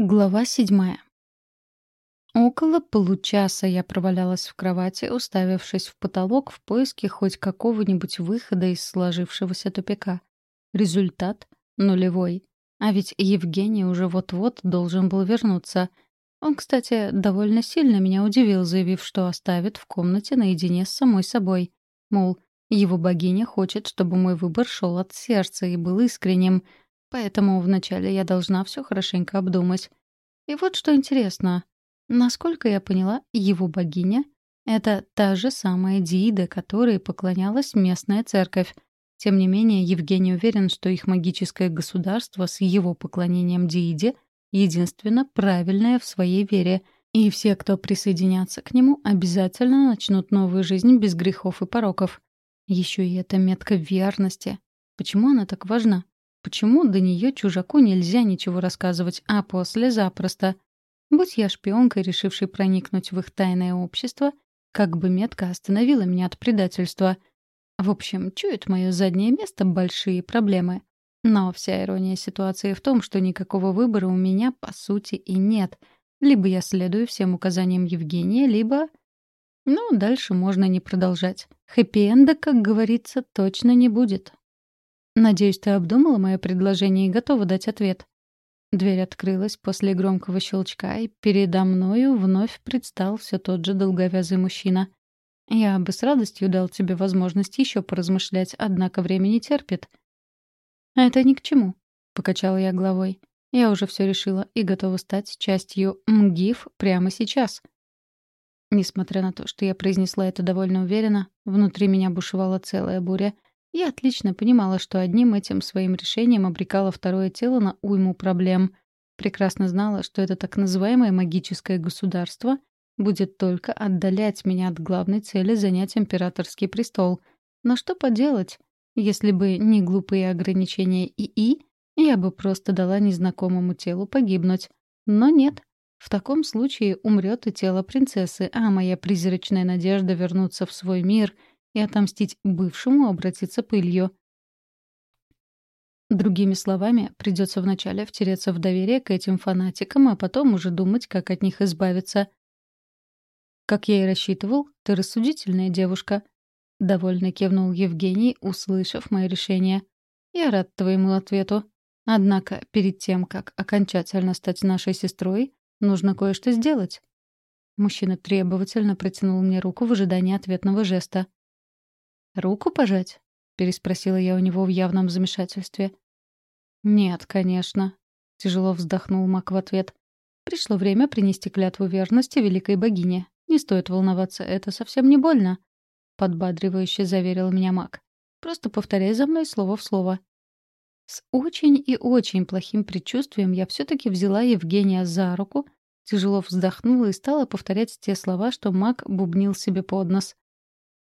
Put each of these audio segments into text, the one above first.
Глава седьмая. Около получаса я провалялась в кровати, уставившись в потолок в поиске хоть какого-нибудь выхода из сложившегося тупика. Результат — нулевой. А ведь Евгений уже вот-вот должен был вернуться. Он, кстати, довольно сильно меня удивил, заявив, что оставит в комнате наедине с самой собой. Мол, его богиня хочет, чтобы мой выбор шел от сердца и был искренним — Поэтому вначале я должна все хорошенько обдумать. И вот что интересно. Насколько я поняла, его богиня — это та же самая Диида, которой поклонялась местная церковь. Тем не менее, Евгений уверен, что их магическое государство с его поклонением Дииде единственно правильное в своей вере, и все, кто присоединятся к нему, обязательно начнут новую жизнь без грехов и пороков. Еще и эта метка верности. Почему она так важна? Почему до нее чужаку нельзя ничего рассказывать, а после запросто? Будь я шпионкой, решившей проникнуть в их тайное общество, как бы метка остановила меня от предательства. В общем, чует мое заднее место большие проблемы. Но вся ирония ситуации в том, что никакого выбора у меня, по сути, и нет. Либо я следую всем указаниям Евгения, либо... Ну, дальше можно не продолжать. Хэппи-энда, как говорится, точно не будет. «Надеюсь, ты обдумала мое предложение и готова дать ответ». Дверь открылась после громкого щелчка, и передо мною вновь предстал все тот же долговязый мужчина. «Я бы с радостью дал тебе возможность еще поразмышлять, однако время не терпит». «Это ни к чему», — покачала я головой. «Я уже все решила и готова стать частью МГИФ прямо сейчас». Несмотря на то, что я произнесла это довольно уверенно, внутри меня бушевала целая буря — я отлично понимала, что одним этим своим решением обрекала второе тело на уйму проблем. Прекрасно знала, что это так называемое магическое государство будет только отдалять меня от главной цели занять императорский престол. Но что поделать? Если бы не глупые ограничения ИИ, я бы просто дала незнакомому телу погибнуть. Но нет. В таком случае умрет и тело принцессы, а моя призрачная надежда вернуться в свой мир — и отомстить бывшему обратиться пылью. Другими словами, придется вначале втереться в доверие к этим фанатикам, а потом уже думать, как от них избавиться. «Как я и рассчитывал, ты рассудительная девушка», — довольно кивнул Евгений, услышав мое решение. «Я рад твоему ответу. Однако перед тем, как окончательно стать нашей сестрой, нужно кое-что сделать». Мужчина требовательно протянул мне руку в ожидании ответного жеста. «Руку пожать?» — переспросила я у него в явном замешательстве. «Нет, конечно», — тяжело вздохнул Мак в ответ. «Пришло время принести клятву верности великой богине. Не стоит волноваться, это совсем не больно», — подбадривающе заверил меня Мак. «Просто повторяй за мной слово в слово». С очень и очень плохим предчувствием я все-таки взяла Евгения за руку, тяжело вздохнула и стала повторять те слова, что Мак бубнил себе под нос.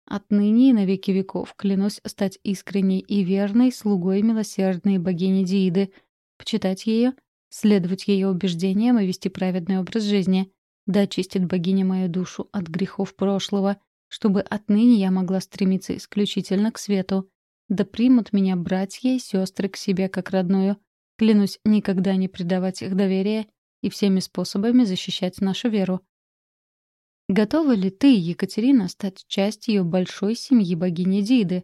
Отныне и на веки веков клянусь стать искренней и верной слугой милосердной богини Дииды, почитать ее, следовать ее убеждениям и вести праведный образ жизни. Да очистит богиня мою душу от грехов прошлого, чтобы отныне я могла стремиться исключительно к свету. Да примут меня братья и сестры к себе как родную. Клянусь никогда не предавать их доверия и всеми способами защищать нашу веру. Готова ли ты, Екатерина, стать частью большой семьи богини Диды?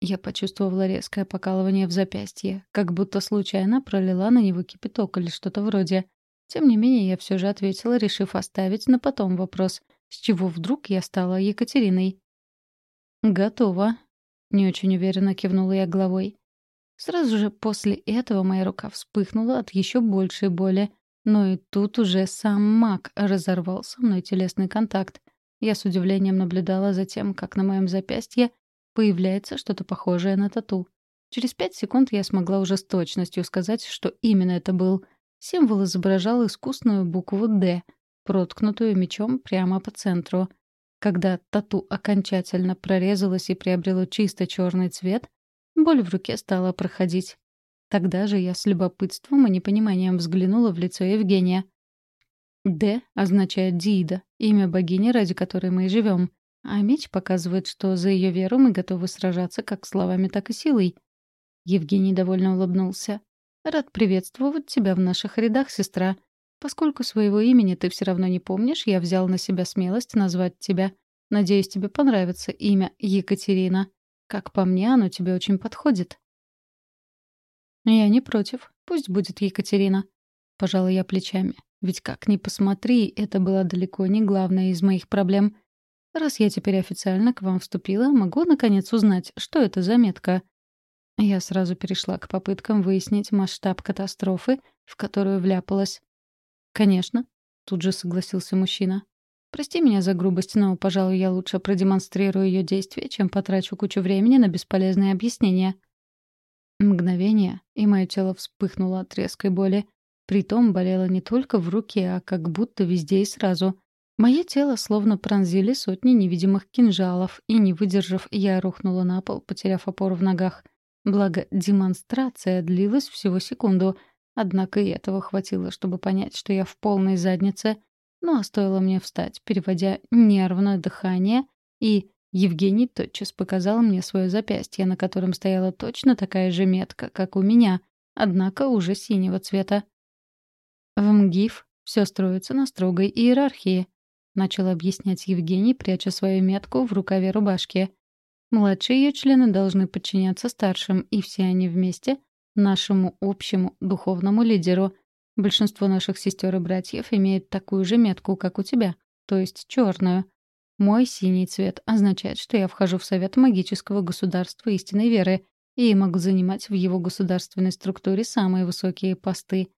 Я почувствовала резкое покалывание в запястье, как будто случайно пролила на него кипяток или что-то вроде. Тем не менее, я все же ответила, решив оставить на потом вопрос, с чего вдруг я стала Екатериной. «Готово», — не очень уверенно кивнула я головой. Сразу же после этого моя рука вспыхнула от еще большей боли. Но и тут уже сам маг разорвал со мной телесный контакт. Я с удивлением наблюдала за тем, как на моем запястье появляется что-то похожее на тату. Через пять секунд я смогла уже с точностью сказать, что именно это был. Символ изображал искусную букву «Д», проткнутую мечом прямо по центру. Когда тату окончательно прорезалась и приобрело чисто черный цвет, боль в руке стала проходить. Тогда же я с любопытством и непониманием взглянула в лицо Евгения. «Д» означает Диида, имя богини, ради которой мы и живем. А меч показывает, что за ее веру мы готовы сражаться как словами, так и силой. Евгений довольно улыбнулся. «Рад приветствовать тебя в наших рядах, сестра. Поскольку своего имени ты все равно не помнишь, я взял на себя смелость назвать тебя. Надеюсь, тебе понравится имя Екатерина. Как по мне, оно тебе очень подходит». «Я не против. Пусть будет Екатерина». Пожала я плечами. Ведь как ни посмотри, это было далеко не главное из моих проблем. Раз я теперь официально к вам вступила, могу наконец узнать, что это за метка. Я сразу перешла к попыткам выяснить масштаб катастрофы, в которую вляпалась. «Конечно», — тут же согласился мужчина. «Прости меня за грубость, но, пожалуй, я лучше продемонстрирую ее действие, чем потрачу кучу времени на бесполезные объяснения». Мгновение, и мое тело вспыхнуло от резкой боли. Притом болело не только в руке, а как будто везде и сразу. Мое тело словно пронзили сотни невидимых кинжалов, и, не выдержав, я рухнула на пол, потеряв опору в ногах. Благо, демонстрация длилась всего секунду — Однако и этого хватило, чтобы понять, что я в полной заднице. Ну а стоило мне встать, переводя нервное дыхание, и Евгений тотчас показал мне свое запястье, на котором стояла точно такая же метка, как у меня, однако уже синего цвета. В МГИФ все строится на строгой иерархии, начал объяснять Евгений, пряча свою метку в рукаве рубашки. Младшие ее члены должны подчиняться старшим, и все они вместе нашему общему духовному лидеру. Большинство наших сестер и братьев имеют такую же метку, как у тебя, то есть черную. Мой синий цвет означает, что я вхожу в Совет магического государства истинной веры и могу занимать в его государственной структуре самые высокие посты.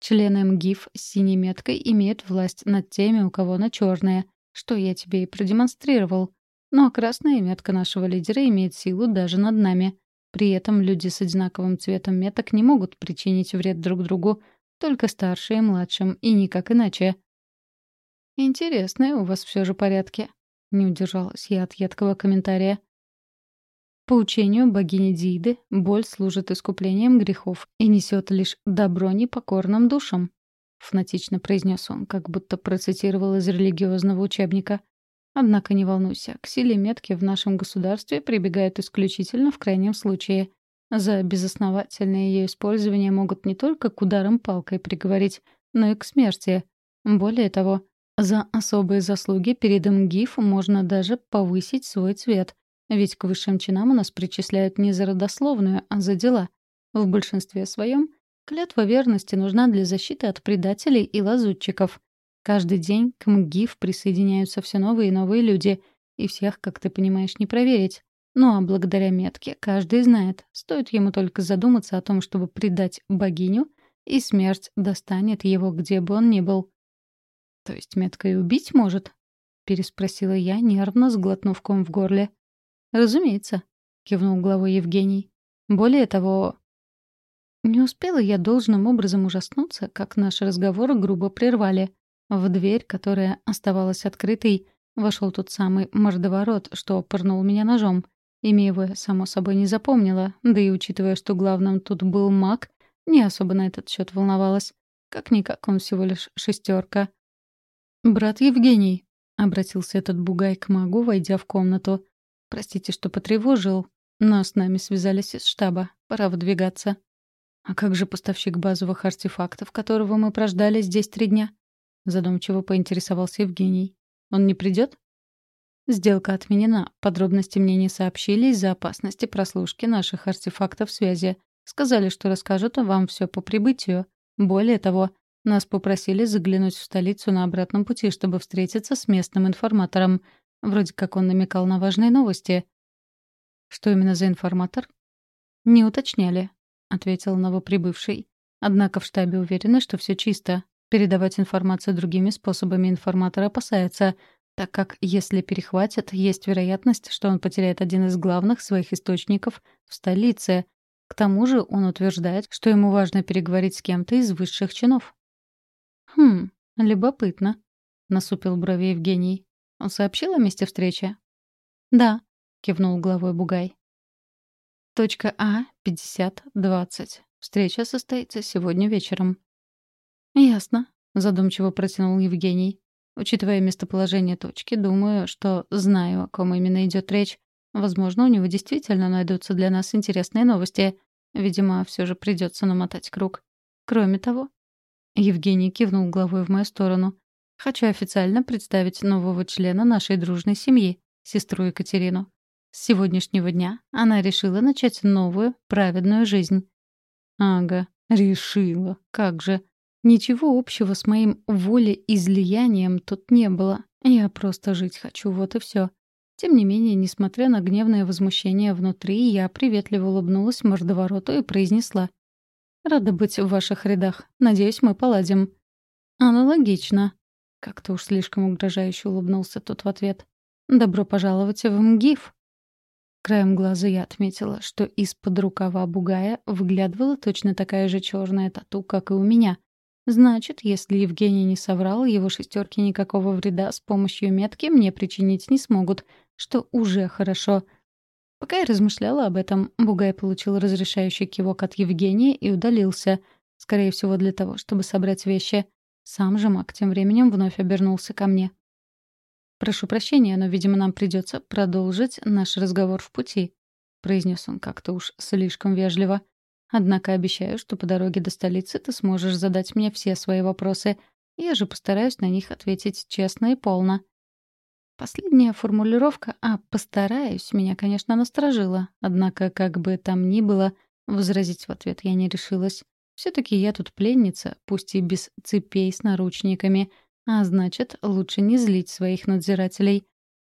Члены МГИФ с синей меткой имеют власть над теми, у кого она черная, что я тебе и продемонстрировал. Ну а красная метка нашего лидера имеет силу даже над нами. При этом люди с одинаковым цветом меток не могут причинить вред друг другу, только старшие и младшим, и никак иначе. «Интересные у вас все же порядки», — не удержалась я от едкого комментария. По учению богини Дииды, боль служит искуплением грехов и несет лишь добро непокорным душам, — фанатично произнес он, как будто процитировал из религиозного учебника. Однако не волнуйся, к силе метки в нашем государстве прибегают исключительно в крайнем случае. За безосновательное ее использование могут не только к ударам палкой приговорить, но и к смерти. Более того, за особые заслуги перед МГИФ можно даже повысить свой цвет, ведь к высшим чинам у нас причисляют не за родословную, а за дела. В большинстве своем клятва верности нужна для защиты от предателей и лазутчиков. Каждый день к МГИФ присоединяются все новые и новые люди, и всех, как ты понимаешь, не проверить. Ну а благодаря метке каждый знает, стоит ему только задуматься о том, чтобы предать богиню, и смерть достанет его, где бы он ни был. «То есть метка и убить может?» — переспросила я, нервно сглотнув ком в горле. «Разумеется», — кивнул главой Евгений. «Более того...» Не успела я должным образом ужаснуться, как наш разговор грубо прервали. В дверь, которая оставалась открытой, вошел тот самый мордоворот, что пырнул меня ножом. Имя его само собой, не запомнила, да и учитывая, что главным тут был маг, не особо на этот счет волновалась. Как-никак он всего лишь шестерка. «Брат Евгений», — обратился этот бугай к магу, войдя в комнату. «Простите, что потревожил, но с нами связались из штаба. Пора выдвигаться». «А как же поставщик базовых артефактов, которого мы прождали здесь три дня?» Задумчиво поинтересовался Евгений. «Он не придет?» Сделка отменена. Подробности мне не сообщили из-за опасности прослушки наших артефактов связи. Сказали, что расскажут вам все по прибытию. Более того, нас попросили заглянуть в столицу на обратном пути, чтобы встретиться с местным информатором. Вроде как он намекал на важные новости. «Что именно за информатор?» «Не уточняли», — ответил новоприбывший. «Однако в штабе уверены, что все чисто. Передавать информацию другими способами информатор опасается, так как если перехватят, есть вероятность, что он потеряет один из главных своих источников в столице. К тому же он утверждает, что ему важно переговорить с кем-то из высших чинов. «Хм, любопытно», — насупил брови Евгений. «Он сообщил о месте встречи?» «Да», — кивнул головой Бугай. «Точка А, 50-20. Встреча состоится сегодня вечером». «Ясно», — задумчиво протянул Евгений. «Учитывая местоположение точки, думаю, что знаю, о ком именно идет речь. Возможно, у него действительно найдутся для нас интересные новости. Видимо, все же придется намотать круг. Кроме того...» Евгений кивнул головой в мою сторону. «Хочу официально представить нового члена нашей дружной семьи, сестру Екатерину. С сегодняшнего дня она решила начать новую, праведную жизнь». «Ага, решила. Как же. Ничего общего с моим волеизлиянием тут не было. Я просто жить хочу, вот и все. Тем не менее, несмотря на гневное возмущение внутри, я приветливо улыбнулась мордовороту и произнесла. «Рада быть в ваших рядах. Надеюсь, мы поладим». «Аналогично». Как-то уж слишком угрожающе улыбнулся тот в ответ. «Добро пожаловать в МГИФ». Краем глаза я отметила, что из-под рукава бугая выглядывала точно такая же черная тату, как и у меня. Значит, если Евгений не соврал, его шестерки никакого вреда с помощью метки мне причинить не смогут — что уже хорошо. Пока я размышляла об этом, Бугай получил разрешающий кивок от Евгения и удалился, скорее всего, для того, чтобы собрать вещи. Сам же маг тем временем вновь обернулся ко мне. «Прошу прощения, но, видимо, нам придется продолжить наш разговор в пути», — произнес он как-то уж слишком вежливо. «Однако обещаю, что по дороге до столицы ты сможешь задать мне все свои вопросы. Я же постараюсь на них ответить честно и полно. Последняя формулировка «а постараюсь» меня, конечно, насторожила. Однако, как бы там ни было, возразить в ответ я не решилась. все таки я тут пленница, пусть и без цепей с наручниками, а значит, лучше не злить своих надзирателей.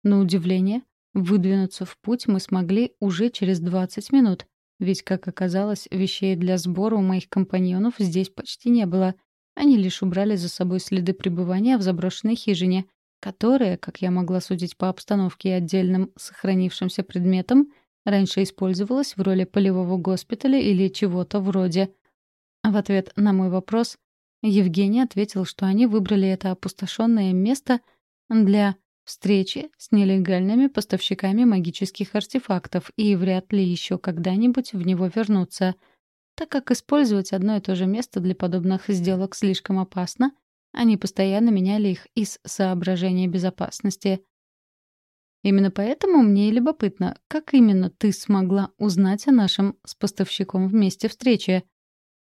На удивление, выдвинуться в путь мы смогли уже через 20 минут, ведь, как оказалось, вещей для сбора у моих компаньонов здесь почти не было. Они лишь убрали за собой следы пребывания в заброшенной хижине — которое, как я могла судить по обстановке и отдельным сохранившимся предметам, раньше использовалось в роли полевого госпиталя или чего-то вроде. В ответ на мой вопрос Евгений ответил, что они выбрали это опустошенное место для встречи с нелегальными поставщиками магических артефактов и вряд ли еще когда-нибудь в него вернутся, так как использовать одно и то же место для подобных сделок слишком опасно — они постоянно меняли их из соображения безопасности. Именно поэтому мне и любопытно, как именно ты смогла узнать о нашем с поставщиком вместе встрече?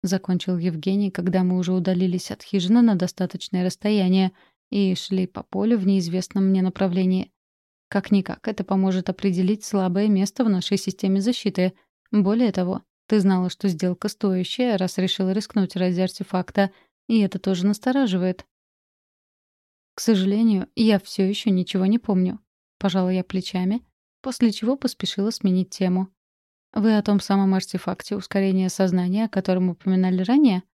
Закончил Евгений, когда мы уже удалились от хижины на достаточное расстояние и шли по полю в неизвестном мне направлении. Как-никак, это поможет определить слабое место в нашей системе защиты. Более того, ты знала, что сделка стоящая, раз решила рискнуть ради артефакта — и это тоже настораживает. К сожалению, я все еще ничего не помню. Пожала я плечами, после чего поспешила сменить тему. Вы о том самом артефакте ускорения сознания, о котором упоминали ранее?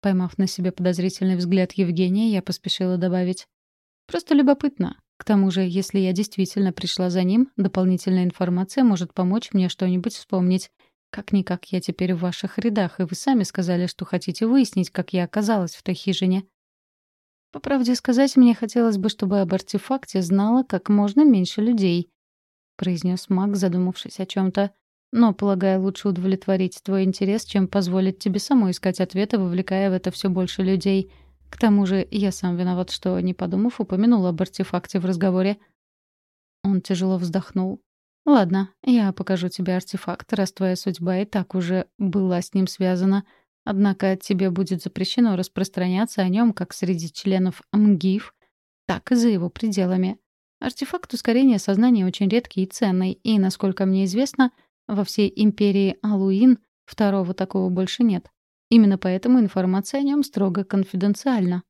Поймав на себе подозрительный взгляд Евгения, я поспешила добавить. Просто любопытно. К тому же, если я действительно пришла за ним, дополнительная информация может помочь мне что-нибудь вспомнить. Как-никак я теперь в ваших рядах, и вы сами сказали, что хотите выяснить, как я оказалась в той хижине. По правде сказать, мне хотелось бы, чтобы об артефакте знало как можно меньше людей, произнес маг, задумавшись о чем-то. Но, полагаю, лучше удовлетворить твой интерес, чем позволить тебе самой искать ответы, вовлекая в это все больше людей. К тому же я сам виноват, что, не подумав, упомянул об артефакте в разговоре. Он тяжело вздохнул. «Ладно, я покажу тебе артефакт, раз твоя судьба и так уже была с ним связана. Однако тебе будет запрещено распространяться о нем как среди членов МГИФ, так и за его пределами. Артефакт ускорения сознания очень редкий и ценный, и, насколько мне известно, во всей империи Алуин второго такого больше нет. Именно поэтому информация о нем строго конфиденциальна.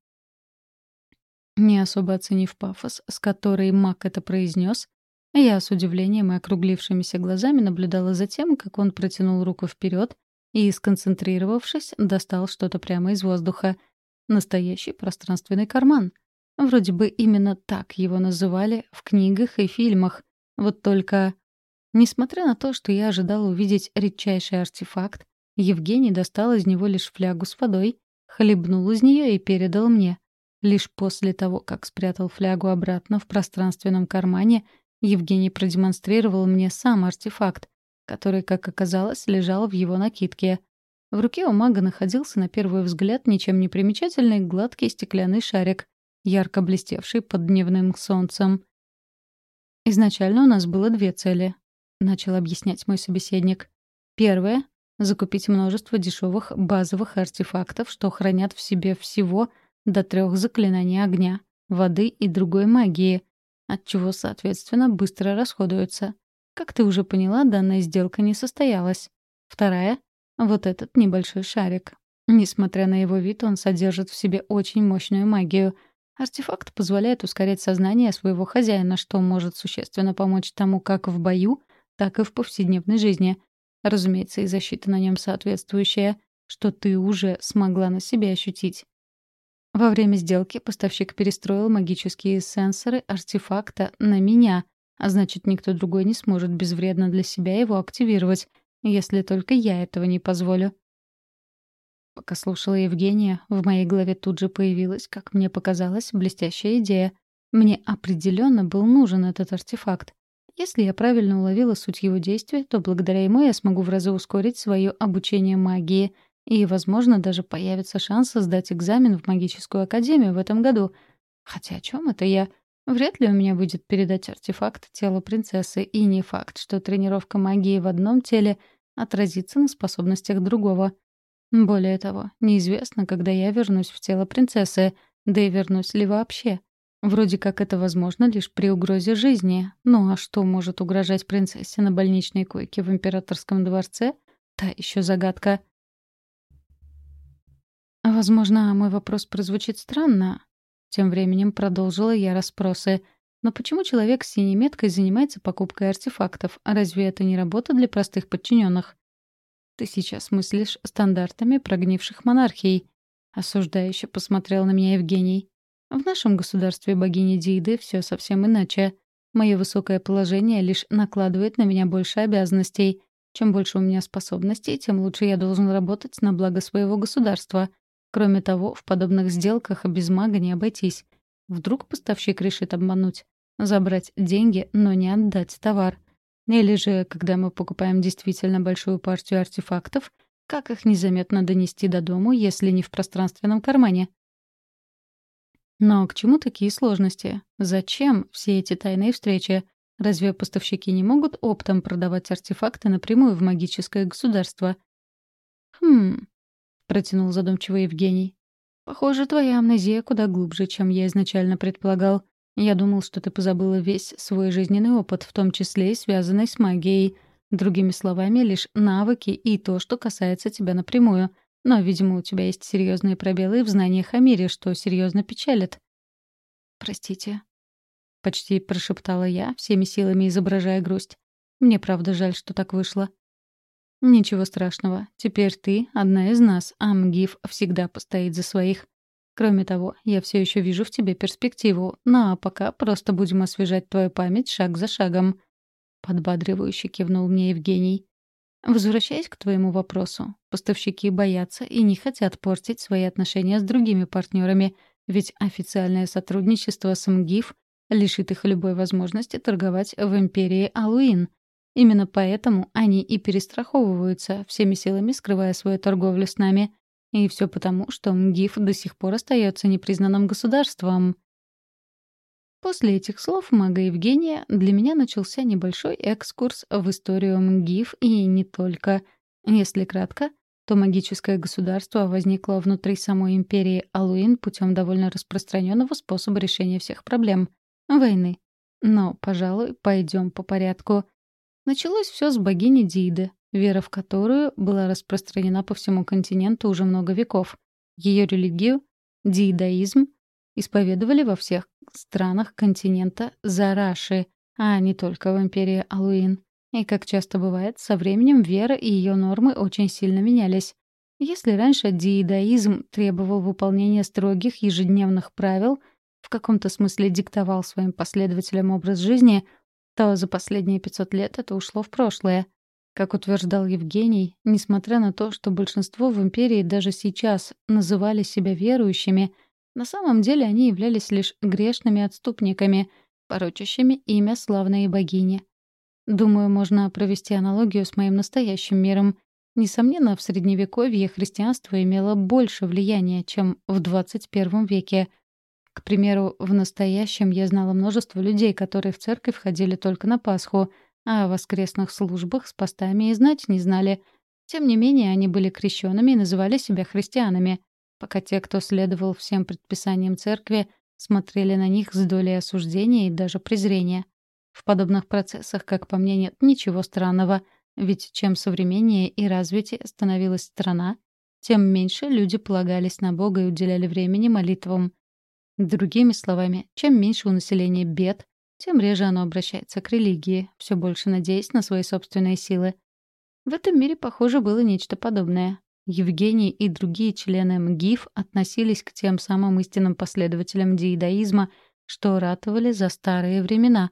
Не особо оценив пафос, с которой маг это произнес, я с удивлением и округлившимися глазами наблюдала за тем, как он протянул руку вперед и, сконцентрировавшись, достал что-то прямо из воздуха. Настоящий пространственный карман. Вроде бы именно так его называли в книгах и фильмах. Вот только... Несмотря на то, что я ожидала увидеть редчайший артефакт, Евгений достал из него лишь флягу с водой, хлебнул из нее и передал мне. Лишь после того, как спрятал флягу обратно в пространственном кармане — Евгений продемонстрировал мне сам артефакт, который, как оказалось, лежал в его накидке. В руке у мага находился на первый взгляд ничем не примечательный гладкий стеклянный шарик, ярко блестевший под дневным солнцем. «Изначально у нас было две цели», — начал объяснять мой собеседник. «Первая — закупить множество дешевых базовых артефактов, что хранят в себе всего до трех заклинаний огня, воды и другой магии, отчего, соответственно, быстро расходуются. Как ты уже поняла, данная сделка не состоялась. Вторая — вот этот небольшой шарик. Несмотря на его вид, он содержит в себе очень мощную магию. Артефакт позволяет ускорять сознание своего хозяина, что может существенно помочь тому как в бою, так и в повседневной жизни. Разумеется, и защита на нем соответствующая, что ты уже смогла на себе ощутить. Во время сделки поставщик перестроил магические сенсоры артефакта на меня, а значит, никто другой не сможет безвредно для себя его активировать, если только я этого не позволю. Пока слушала Евгения, в моей голове тут же появилась, как мне показалось, блестящая идея. Мне определенно был нужен этот артефакт. Если я правильно уловила суть его действия, то благодаря ему я смогу в разы ускорить свое обучение магии — и, возможно, даже появится шанс сдать экзамен в магическую академию в этом году. Хотя о чем это я? Вряд ли у меня будет передать артефакт телу принцессы, и не факт, что тренировка магии в одном теле отразится на способностях другого. Более того, неизвестно, когда я вернусь в тело принцессы, да и вернусь ли вообще. Вроде как это возможно лишь при угрозе жизни. Ну а что может угрожать принцессе на больничной койке в императорском дворце? Та еще загадка. Возможно, мой вопрос прозвучит странно. Тем временем продолжила я расспросы. Но почему человек с синей меткой занимается покупкой артефактов? Разве это не работа для простых подчиненных? Ты сейчас мыслишь стандартами прогнивших монархий. Осуждающе посмотрел на меня Евгений. В нашем государстве богини Дииды все совсем иначе. Мое высокое положение лишь накладывает на меня больше обязанностей. Чем больше у меня способностей, тем лучше я должен работать на благо своего государства — Кроме того, в подобных сделках без мага не обойтись. Вдруг поставщик решит обмануть. Забрать деньги, но не отдать товар. Или же, когда мы покупаем действительно большую партию артефактов, как их незаметно донести до дому, если не в пространственном кармане? Но к чему такие сложности? Зачем все эти тайные встречи? Разве поставщики не могут оптом продавать артефакты напрямую в магическое государство? Хм, протянул задумчиво Евгений. Похоже, твоя амнезия куда глубже, чем я изначально предполагал. Я думал, что ты позабыла весь свой жизненный опыт, в том числе и связанный с магией. Другими словами, лишь навыки и то, что касается тебя напрямую. Но, видимо, у тебя есть серьезные пробелы в знаниях о мире, что серьезно печалит. «Простите», — почти прошептала я, всеми силами изображая грусть. «Мне правда жаль, что так вышло. «Ничего страшного. Теперь ты одна из нас, а МГИФ всегда постоит за своих. Кроме того, я все еще вижу в тебе перспективу, ну а пока просто будем освежать твою память шаг за шагом». Подбадривающе кивнул мне Евгений. Возвращаясь к твоему вопросу, поставщики боятся и не хотят портить свои отношения с другими партнерами, ведь официальное сотрудничество с МГИФ лишит их любой возможности торговать в империи Алуин — Именно поэтому они и перестраховываются, всеми силами скрывая свою торговлю с нами. И все потому, что МГИФ до сих пор остается непризнанным государством. После этих слов мага Евгения для меня начался небольшой экскурс в историю МГИФ и не только. Если кратко, то магическое государство возникло внутри самой империи Алуин путем довольно распространенного способа решения всех проблем — войны. Но, пожалуй, пойдем по порядку — Началось все с богини Диды, вера в которую была распространена по всему континенту уже много веков. Ее религию, диидаизм, исповедовали во всех странах континента Зараши, а не только в империи Алуин. И, как часто бывает, со временем вера и ее нормы очень сильно менялись. Если раньше диидаизм требовал выполнения строгих ежедневных правил, в каком-то смысле диктовал своим последователям образ жизни — то за последние 500 лет это ушло в прошлое. Как утверждал Евгений, несмотря на то, что большинство в империи даже сейчас называли себя верующими, на самом деле они являлись лишь грешными отступниками, порочащими имя славной богини. Думаю, можно провести аналогию с моим настоящим миром. Несомненно, в Средневековье христианство имело больше влияния, чем в 21 веке — к примеру, в настоящем я знала множество людей, которые в церковь ходили только на Пасху, а о воскресных службах с постами и знать не знали. Тем не менее, они были крещенными и называли себя христианами, пока те, кто следовал всем предписаниям церкви, смотрели на них с долей осуждения и даже презрения. В подобных процессах, как по мне, нет ничего странного, ведь чем современнее и развитее становилась страна, тем меньше люди полагались на Бога и уделяли времени молитвам. Другими словами, чем меньше у населения бед, тем реже оно обращается к религии, все больше надеясь на свои собственные силы. В этом мире, похоже, было нечто подобное. Евгений и другие члены МГИФ относились к тем самым истинным последователям диедаизма, что ратовали за старые времена,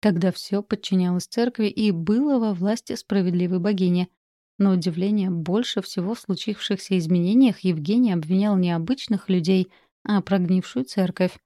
когда все подчинялось церкви и было во власти справедливой богини. На удивление, больше всего в случившихся изменениях Евгений обвинял не обычных людей, а прогнившую церковь.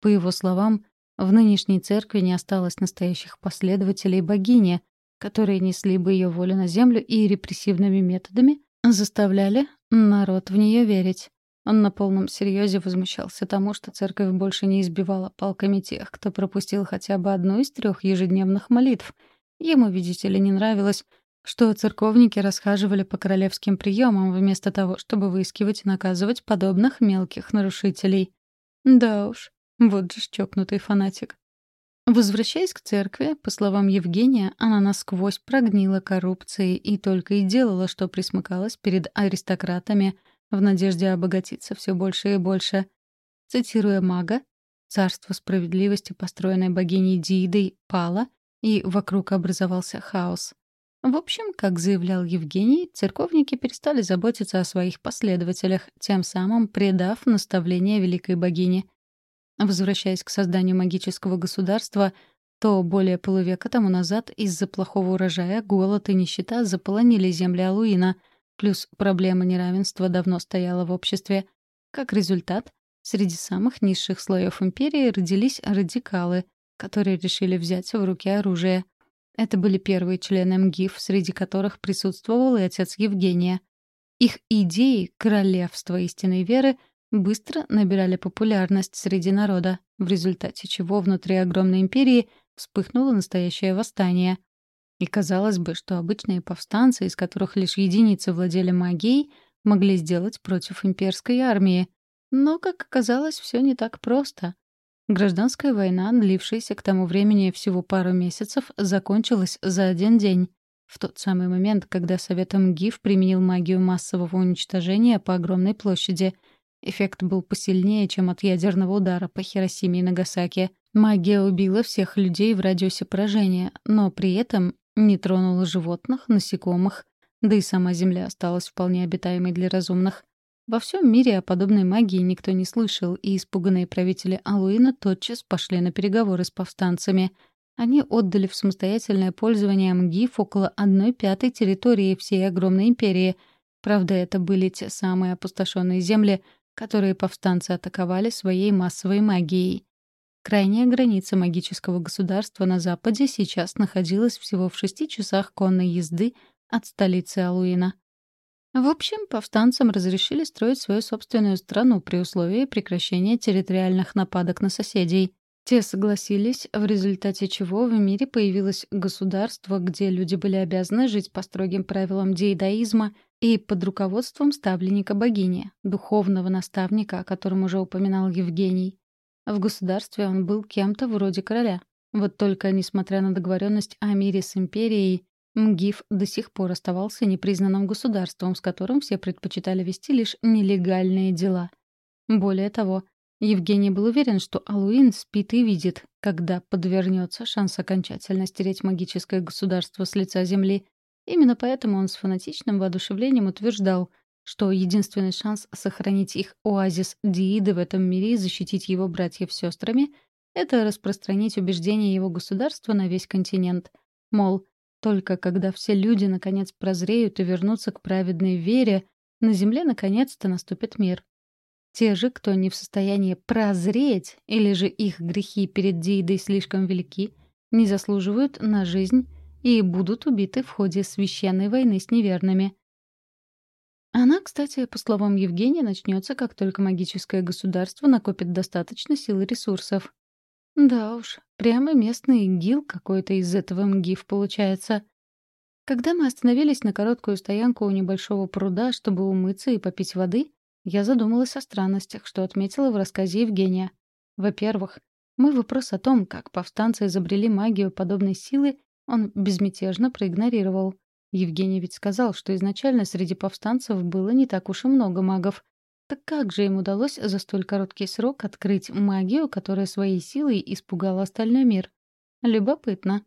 По его словам, в нынешней церкви не осталось настоящих последователей богини, которые несли бы ее волю на землю и репрессивными методами заставляли народ в нее верить. Он на полном серьезе возмущался тому, что церковь больше не избивала палками тех, кто пропустил хотя бы одну из трех ежедневных молитв. Ему, видите ли, не нравилось, что церковники расхаживали по королевским приемам вместо того, чтобы выискивать и наказывать подобных мелких нарушителей. Да уж, вот же чокнутый фанатик. Возвращаясь к церкви, по словам Евгения, она насквозь прогнила коррупцией и только и делала, что присмыкалась перед аристократами в надежде обогатиться все больше и больше. Цитируя мага, «Царство справедливости, построенное богиней Диидой, пало, и вокруг образовался хаос. В общем, как заявлял Евгений, церковники перестали заботиться о своих последователях, тем самым предав наставление великой богини — Возвращаясь к созданию магического государства, то более полувека тому назад из-за плохого урожая голод и нищета заполонили земли Алуина, плюс проблема неравенства давно стояла в обществе. Как результат, среди самых низших слоев империи родились радикалы, которые решили взять в руки оружие. Это были первые члены МГИФ, среди которых присутствовал и отец Евгения. Их идеи королевства истинной веры быстро набирали популярность среди народа, в результате чего внутри огромной империи вспыхнуло настоящее восстание. И казалось бы, что обычные повстанцы, из которых лишь единицы владели магией, могли сделать против имперской армии. Но, как оказалось, все не так просто. Гражданская война, длившаяся к тому времени всего пару месяцев, закончилась за один день. В тот самый момент, когда Советом ГИФ применил магию массового уничтожения по огромной площади — Эффект был посильнее, чем от ядерного удара по Хиросиме и Нагасаки. Магия убила всех людей в радиусе поражения, но при этом не тронула животных, насекомых, да и сама Земля осталась вполне обитаемой для разумных. Во всем мире о подобной магии никто не слышал, и испуганные правители Алуина тотчас пошли на переговоры с повстанцами. Они отдали в самостоятельное пользование МГИФ около одной пятой территории всей огромной империи. Правда, это были те самые опустошенные земли — которые повстанцы атаковали своей массовой магией. Крайняя граница магического государства на Западе сейчас находилась всего в шести часах конной езды от столицы Алуина. В общем, повстанцам разрешили строить свою собственную страну при условии прекращения территориальных нападок на соседей. Те согласились, в результате чего в мире появилось государство, где люди были обязаны жить по строгим правилам деидаизма — и под руководством ставленника богини, духовного наставника, о котором уже упоминал Евгений. В государстве он был кем-то вроде короля. Вот только, несмотря на договоренность о мире с империей, МГИФ до сих пор оставался непризнанным государством, с которым все предпочитали вести лишь нелегальные дела. Более того, Евгений был уверен, что Алуин спит и видит, когда подвернется шанс окончательно стереть магическое государство с лица земли, Именно поэтому он с фанатичным воодушевлением утверждал, что единственный шанс сохранить их оазис Дииды в этом мире и защитить его братьев сестрами — это распространить убеждения его государства на весь континент. Мол, только когда все люди наконец прозреют и вернутся к праведной вере, на земле наконец-то наступит мир. Те же, кто не в состоянии прозреть, или же их грехи перед Диидой слишком велики, не заслуживают на жизнь и будут убиты в ходе священной войны с неверными. Она, кстати, по словам Евгения, начнется, как только магическое государство накопит достаточно сил и ресурсов. Да уж, прямо местный ИГИЛ какой-то из этого МГИФ получается. Когда мы остановились на короткую стоянку у небольшого пруда, чтобы умыться и попить воды, я задумалась о странностях, что отметила в рассказе Евгения. Во-первых, мой вопрос о том, как повстанцы изобрели магию подобной силы, он безмятежно проигнорировал. Евгений ведь сказал, что изначально среди повстанцев было не так уж и много магов. Так как же им удалось за столь короткий срок открыть магию, которая своей силой испугала остальной мир? Любопытно.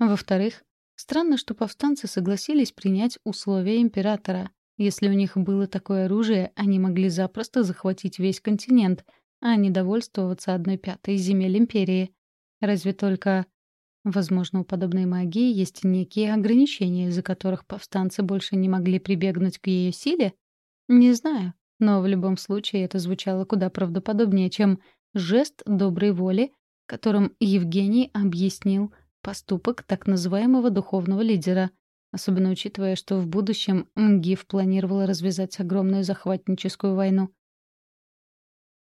Во-вторых, странно, что повстанцы согласились принять условия императора. Если у них было такое оружие, они могли запросто захватить весь континент, а не довольствоваться одной пятой земель империи. Разве только Возможно, у подобной магии есть некие ограничения, из-за которых повстанцы больше не могли прибегнуть к ее силе? Не знаю, но в любом случае это звучало куда правдоподобнее, чем жест доброй воли, которым Евгений объяснил поступок так называемого духовного лидера, особенно учитывая, что в будущем МГИФ планировала развязать огромную захватническую войну.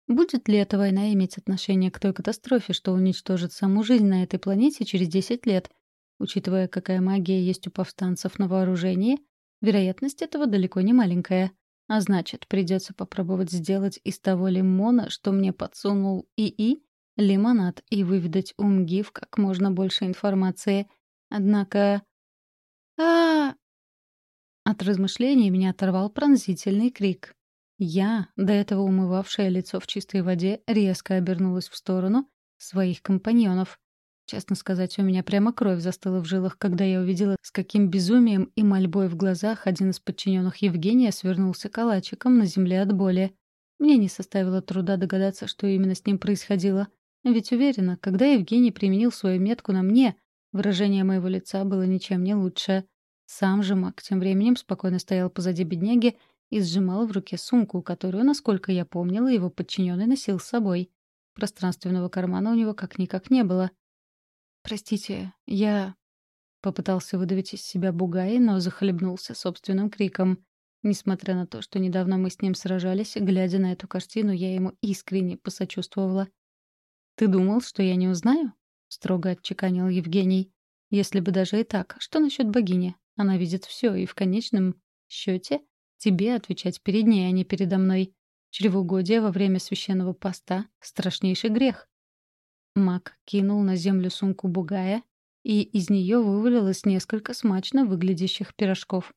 Будет ли эта война иметь отношение к той катастрофе, что уничтожит саму жизнь на этой планете через 10 лет? Учитывая, какая магия есть у повстанцев на вооружении, вероятность этого далеко не маленькая. А значит, придется попробовать сделать из того лимона, что мне подсунул ИИ, лимонад и выведать у МГИФ как можно больше информации. Однако... а От размышлений меня оторвал пронзительный крик. Я, до этого умывавшая лицо в чистой воде, резко обернулась в сторону своих компаньонов. Честно сказать, у меня прямо кровь застыла в жилах, когда я увидела, с каким безумием и мольбой в глазах один из подчиненных Евгения свернулся калачиком на земле от боли. Мне не составило труда догадаться, что именно с ним происходило. Ведь уверена, когда Евгений применил свою метку на мне, выражение моего лица было ничем не лучше. Сам же маг тем временем спокойно стоял позади бедняги и сжимал в руке сумку, которую, насколько я помнила, его подчиненный носил с собой. Пространственного кармана у него как-никак не было. «Простите, я...» Попытался выдавить из себя Бугай, но захлебнулся собственным криком. Несмотря на то, что недавно мы с ним сражались, глядя на эту картину, я ему искренне посочувствовала. «Ты думал, что я не узнаю?» — строго отчеканил Евгений. «Если бы даже и так, что насчет богини? Она видит все, и в конечном счете Тебе отвечать перед ней, а не передо мной. Чревоугодие во время священного поста — страшнейший грех. Мак кинул на землю сумку бугая, и из нее вывалилось несколько смачно выглядящих пирожков.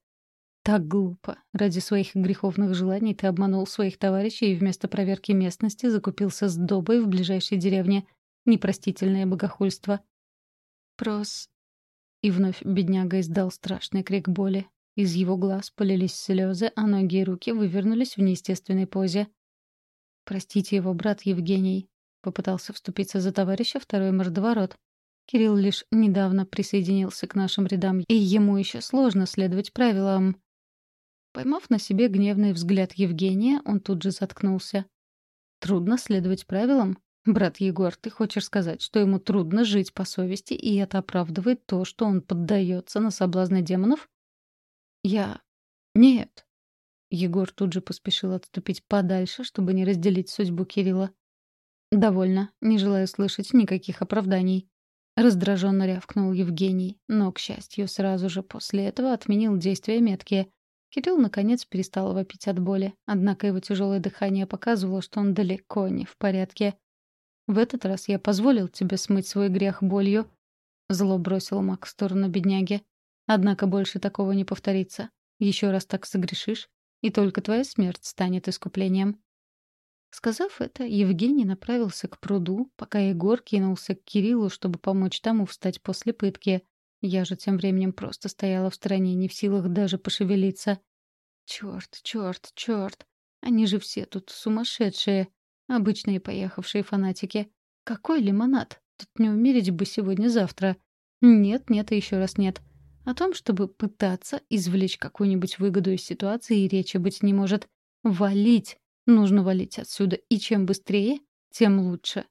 Так глупо. Ради своих греховных желаний ты обманул своих товарищей и вместо проверки местности закупился с добой в ближайшей деревне. Непростительное богохульство. Прос... И вновь бедняга издал страшный крик боли. Из его глаз полились слезы, а ноги и руки вывернулись в неестественной позе. «Простите его, брат Евгений», — попытался вступиться за товарища второй мордоворот. Кирилл лишь недавно присоединился к нашим рядам, и ему еще сложно следовать правилам. Поймав на себе гневный взгляд Евгения, он тут же заткнулся. «Трудно следовать правилам? Брат Егор, ты хочешь сказать, что ему трудно жить по совести, и это оправдывает то, что он поддается на соблазны демонов?» Я... Нет. Егор тут же поспешил отступить подальше, чтобы не разделить судьбу Кирилла. «Довольно. Не желаю слышать никаких оправданий». Раздраженно рявкнул Евгений, но, к счастью, сразу же после этого отменил действие метки. Кирилл, наконец, перестал вопить от боли, однако его тяжелое дыхание показывало, что он далеко не в порядке. «В этот раз я позволил тебе смыть свой грех болью», — зло бросил Мак в сторону бедняги. Однако больше такого не повторится. Еще раз так согрешишь, и только твоя смерть станет искуплением. Сказав это, Евгений направился к пруду, пока Егор кинулся к Кириллу, чтобы помочь тому встать после пытки. Я же тем временем просто стояла в стороне, не в силах даже пошевелиться. Черт, черт, черт! Они же все тут сумасшедшие. Обычные поехавшие фанатики. Какой лимонад? Тут не умереть бы сегодня-завтра. Нет, нет и еще раз нет. О том, чтобы пытаться извлечь какую-нибудь выгоду из ситуации, и речи быть не может. Валить! Нужно валить отсюда, и чем быстрее, тем лучше.